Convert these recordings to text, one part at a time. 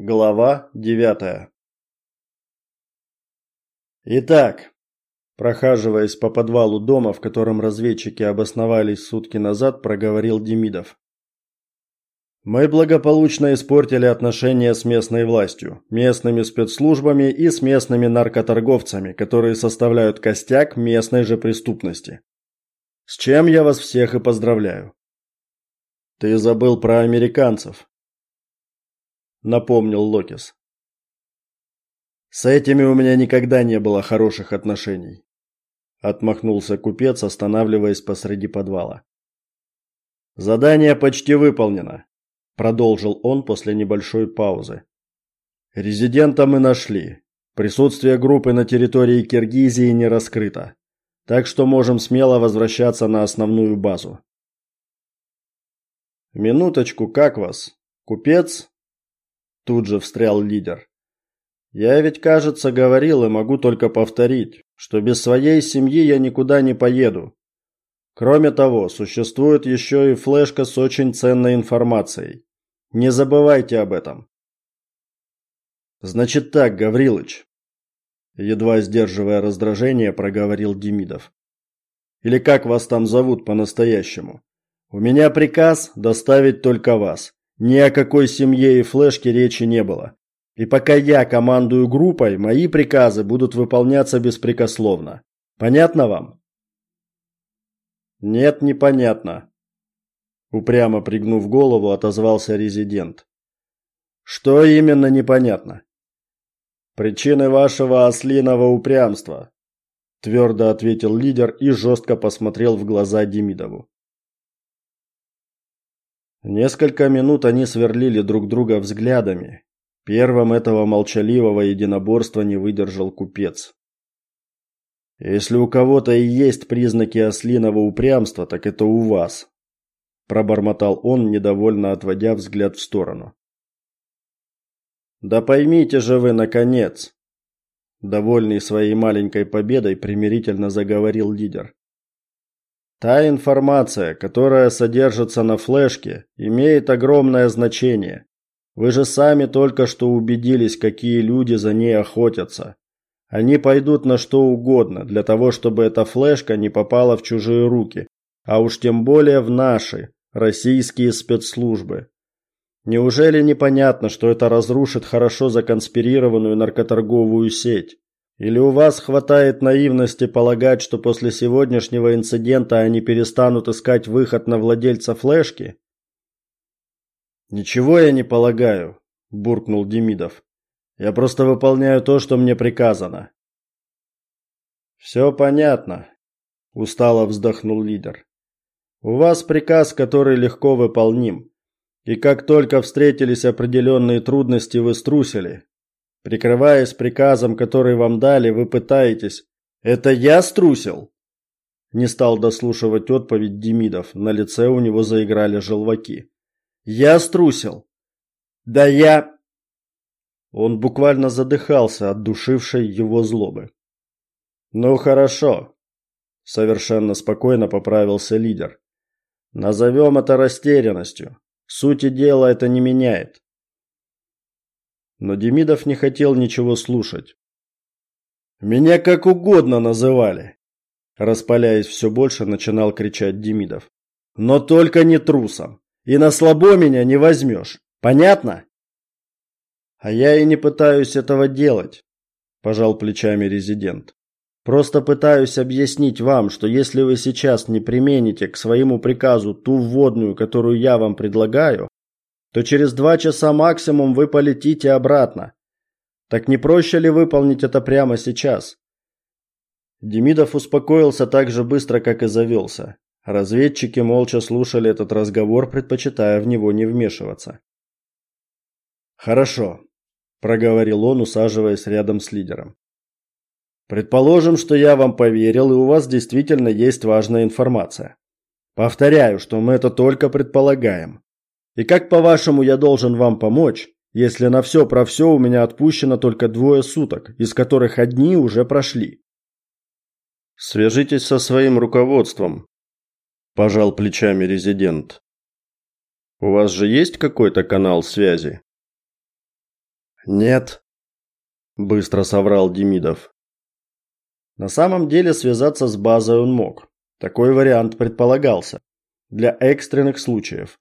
Глава девятая. Итак, прохаживаясь по подвалу дома, в котором разведчики обосновались сутки назад, проговорил Демидов. Мы благополучно испортили отношения с местной властью, местными спецслужбами и с местными наркоторговцами, которые составляют костяк местной же преступности. С чем я вас всех и поздравляю. Ты забыл про американцев, напомнил Локис. С этими у меня никогда не было хороших отношений, отмахнулся купец, останавливаясь посреди подвала. Задание почти выполнено, продолжил он после небольшой паузы. Резидента мы нашли. Присутствие группы на территории Киргизии не раскрыто. Так что можем смело возвращаться на основную базу. Минуточку, как вас? Купец? Тут же встрял лидер. Я ведь, кажется, говорил и могу только повторить, что без своей семьи я никуда не поеду. Кроме того, существует еще и флешка с очень ценной информацией. Не забывайте об этом. Значит так, Гаврилыч, едва сдерживая раздражение, проговорил Демидов. Или как вас там зовут по-настоящему? У меня приказ доставить только вас. Ни о какой семье и флешке речи не было. И пока я командую группой, мои приказы будут выполняться беспрекословно. Понятно вам? Нет, непонятно. Упрямо пригнув голову, отозвался резидент. Что именно непонятно? Причины вашего ослиного упрямства, твердо ответил лидер и жестко посмотрел в глаза Демидову. Несколько минут они сверлили друг друга взглядами. Первым этого молчаливого единоборства не выдержал купец. Если у кого-то и есть признаки ослиного упрямства, так это у вас, пробормотал он, недовольно отводя взгляд в сторону. Да поймите же вы наконец, довольный своей маленькой победой, примирительно заговорил лидер. Та информация, которая содержится на флешке, имеет огромное значение. Вы же сами только что убедились, какие люди за ней охотятся. Они пойдут на что угодно для того, чтобы эта флешка не попала в чужие руки, а уж тем более в наши, российские спецслужбы. Неужели непонятно, что это разрушит хорошо законспирированную наркоторговую сеть? Или у вас хватает наивности полагать, что после сегодняшнего инцидента они перестанут искать выход на владельца флешки? Ничего я не полагаю, буркнул Демидов. Я просто выполняю то, что мне приказано. Все понятно, устало вздохнул лидер. У вас приказ, который легко выполним. И как только встретились определенные трудности, вы струсили, Прикрываясь приказом, который вам дали, вы пытаетесь. Это я струсил? Не стал дослушивать отповедь Демидов. На лице у него заиграли желваки. Я струсил. Да я Он буквально задыхался от душившей его злобы. Ну хорошо, совершенно спокойно поправился лидер. Назовем это растерянностью. Сути дела это не меняет. Но Демидов не хотел ничего слушать. Меня как угодно называли, распаляясь все больше, начинал кричать Демидов. Но только не трусом. И на слабо меня не возьмешь. Понятно? А я и не пытаюсь этого делать, пожал плечами резидент. Просто пытаюсь объяснить вам, что если вы сейчас не примените к своему приказу ту вводную, которую я вам предлагаю, то через два часа максимум вы полетите обратно. Так не проще ли выполнить это прямо сейчас? Демидов успокоился так же быстро, как и завелся. Разведчики молча слушали этот разговор, предпочитая в него не вмешиваться. Хорошо, проговорил он, усаживаясь рядом с лидером. Предположим, что я вам поверил, и у вас действительно есть важная информация. Повторяю, что мы это только предполагаем. И как, по-вашему, я должен вам помочь, если на все про все у меня отпущено только двое суток, из которых одни уже прошли? Свяжитесь со своим руководством, пожал плечами резидент. У вас же есть какой-то канал связи? Нет, быстро соврал Демидов. На самом деле связаться с базой он мог. Такой вариант предполагался для экстренных случаев.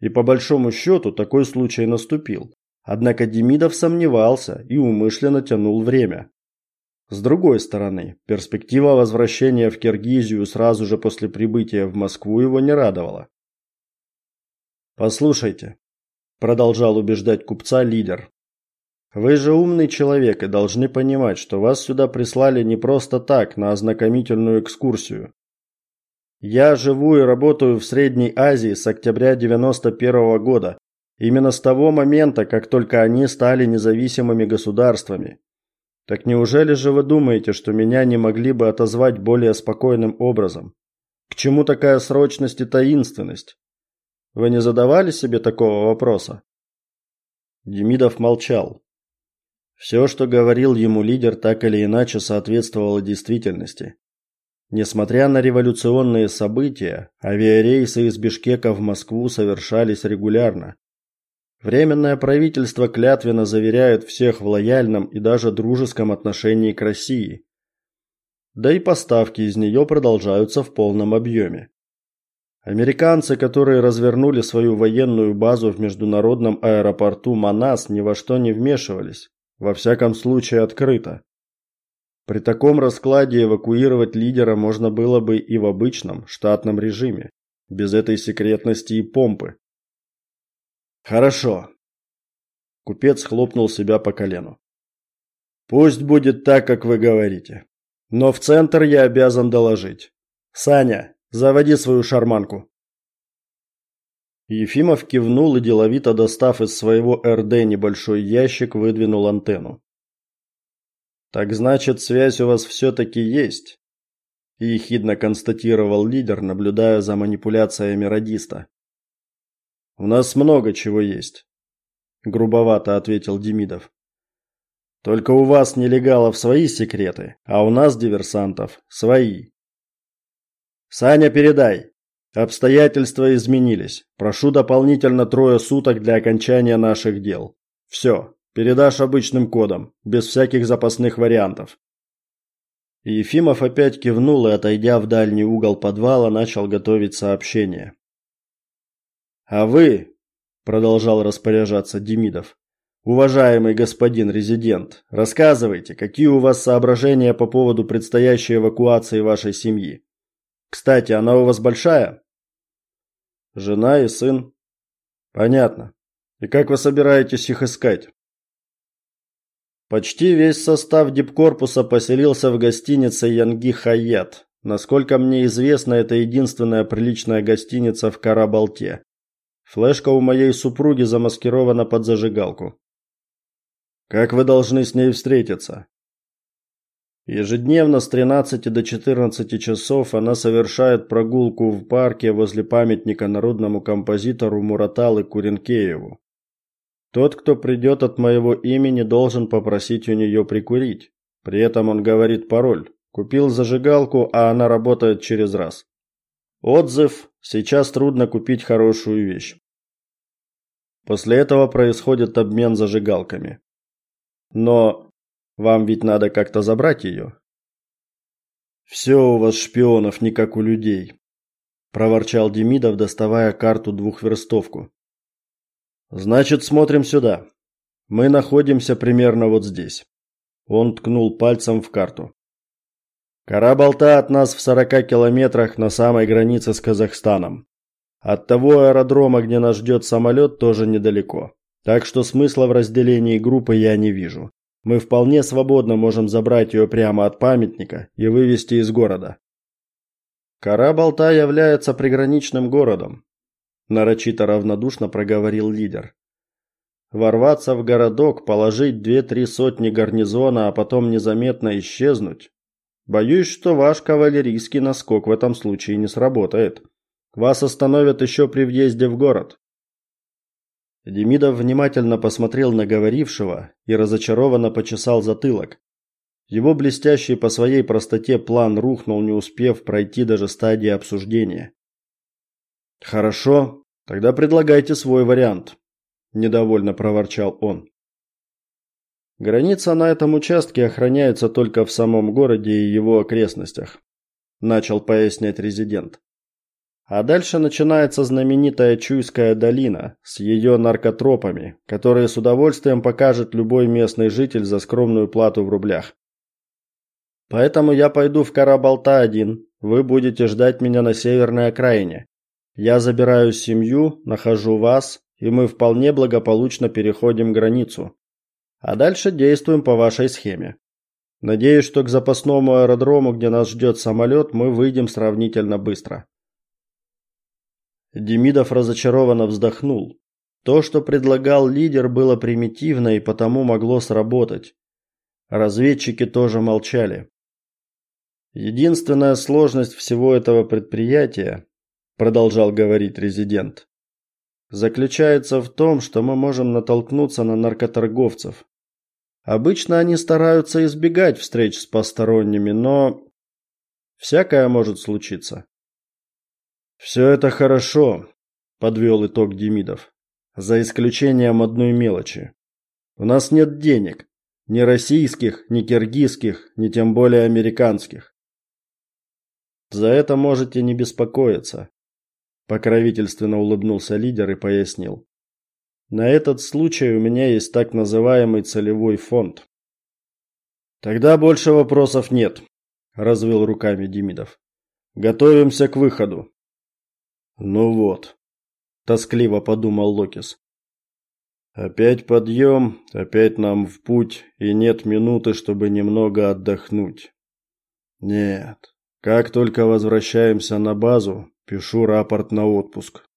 И по большому счету такой случай наступил. Однако Демидов сомневался и умышленно тянул время. С другой стороны, перспектива возвращения в Киргизию сразу же после прибытия в Москву его не радовала. Послушайте, продолжал убеждать купца лидер. Вы же умный человек и должны понимать, что вас сюда прислали не просто так, на ознакомительную экскурсию. Я живу и работаю в Средней Азии с октября 91 -го года, именно с того момента, как только они стали независимыми государствами. Так неужели же вы думаете, что меня не могли бы отозвать более спокойным образом? К чему такая срочность и таинственность? Вы не задавали себе такого вопроса? Демидов молчал. Все, что говорил ему лидер, так или иначе соответствовало действительности. Несмотря на революционные события, авиарейсы из Бишкека в Москву совершались регулярно. Временное правительство клятвенно заверяет всех в лояльном и даже дружеском отношении к России. Да и поставки из нее продолжаются в полном объеме. Американцы, которые развернули свою военную базу в международном аэропорту Манас, ни во что не вмешивались, во всяком случае открыто. При таком раскладе эвакуировать лидера можно было бы и в обычном штатном режиме, без этой секретности и помпы. Хорошо. Купец хлопнул себя по колену. Пусть будет так, как вы говорите. Но в центр я обязан доложить. Саня, заводи свою шарманку. Ефимов кивнул и деловито достав из своего РД небольшой ящик, выдвинул антенну. Так значит, связь у вас все таки есть, ехидно констатировал лидер, наблюдая за манипуляциями радиста. У нас много чего есть, грубовато ответил Демидов. Только у вас нелегалов свои секреты, а у нас диверсантов свои. Саня, передай. Обстоятельства изменились. Прошу дополнительно трое суток для окончания наших дел. Все. Передашь обычным кодом, без всяких запасных вариантов. Ефимов опять кивнул и, отойдя в дальний угол подвала, начал готовить сообщение. А вы, продолжал распоряжаться Демидов. Уважаемый господин резидент, рассказывайте, какие у вас соображения по поводу предстоящей эвакуации вашей семьи. Кстати, она у вас большая? Жена и сын. Понятно. И как вы собираетесь их искать? Почти весь состав дипкорпуса поселился в гостинице Янги Хаят. Насколько мне известно, это единственная приличная гостиница в Карабалте. Флешка у моей супруги замаскирована под зажигалку. Как вы должны с ней встретиться? Ежедневно с 13 до 14 часов она совершает прогулку в парке возле памятника народному композитору Мураталы Куренкееву. Тот, кто придет от моего имени, должен попросить у нее прикурить. При этом он говорит пароль. Купил зажигалку, а она работает через раз. Отзыв: сейчас трудно купить хорошую вещь. После этого происходит обмен зажигалками. Но вам ведь надо как-то забрать ее. «Все у вас шпионов не как у людей, проворчал Демидов, доставая карту двухверстовку. Значит, смотрим сюда. Мы находимся примерно вот здесь. Он ткнул пальцем в карту. Кора болта от нас в 40 километрах на самой границе с Казахстаном. От того аэродрома, где нас ждет самолет, тоже недалеко. Так что смысла в разделении группы я не вижу. Мы вполне свободно можем забрать ее прямо от памятника и вывести из города. Кора болта является приграничным городом, нарочито равнодушно проговорил лидер. Ворваться в городок, положить две-три сотни гарнизона, а потом незаметно исчезнуть. Боюсь, что ваш кавалерийский наскок в этом случае не сработает. Вас остановят еще при въезде в город. Демидов внимательно посмотрел на говорившего и разочарованно почесал затылок. Его блестящий по своей простоте план рухнул, не успев пройти даже стадии обсуждения. Хорошо, тогда предлагайте свой вариант, недовольно проворчал он. Граница на этом участке охраняется только в самом городе и его окрестностях, начал пояснять резидент. А дальше начинается знаменитая Чуйская долина с ее наркотропами, которые с удовольствием покажет любой местный житель за скромную плату в рублях. Поэтому я пойду в Карабалта-1. Вы будете ждать меня на северной окраине. Я забираю семью, нахожу вас, и мы вполне благополучно переходим границу. А дальше действуем по вашей схеме. Надеюсь, что к запасному аэродрому, где нас ждет самолет, мы выйдем сравнительно быстро. Демидов разочарованно вздохнул. То, что предлагал лидер, было примитивно и потому могло сработать. Разведчики тоже молчали. Единственная сложность всего этого предприятия, продолжал говорить резидент, заключается в том, что мы можем натолкнуться на наркоторговцев. Обычно они стараются избегать встреч с посторонними, но всякое может случиться. Все это хорошо, подвел итог Демидов. За исключением одной мелочи. У нас нет денег, ни российских, ни киргизских, ни тем более американских. За это можете не беспокоиться, покровительственно улыбнулся лидер и пояснил. На этот случай у меня есть так называемый целевой фонд. Тогда больше вопросов нет, развел руками Демидов. Готовимся к выходу. Ну вот, тоскливо подумал Локис. Опять подъем, опять нам в путь, и нет минуты, чтобы немного отдохнуть. Нет. Как только возвращаемся на базу, пишу рапорт на отпуск.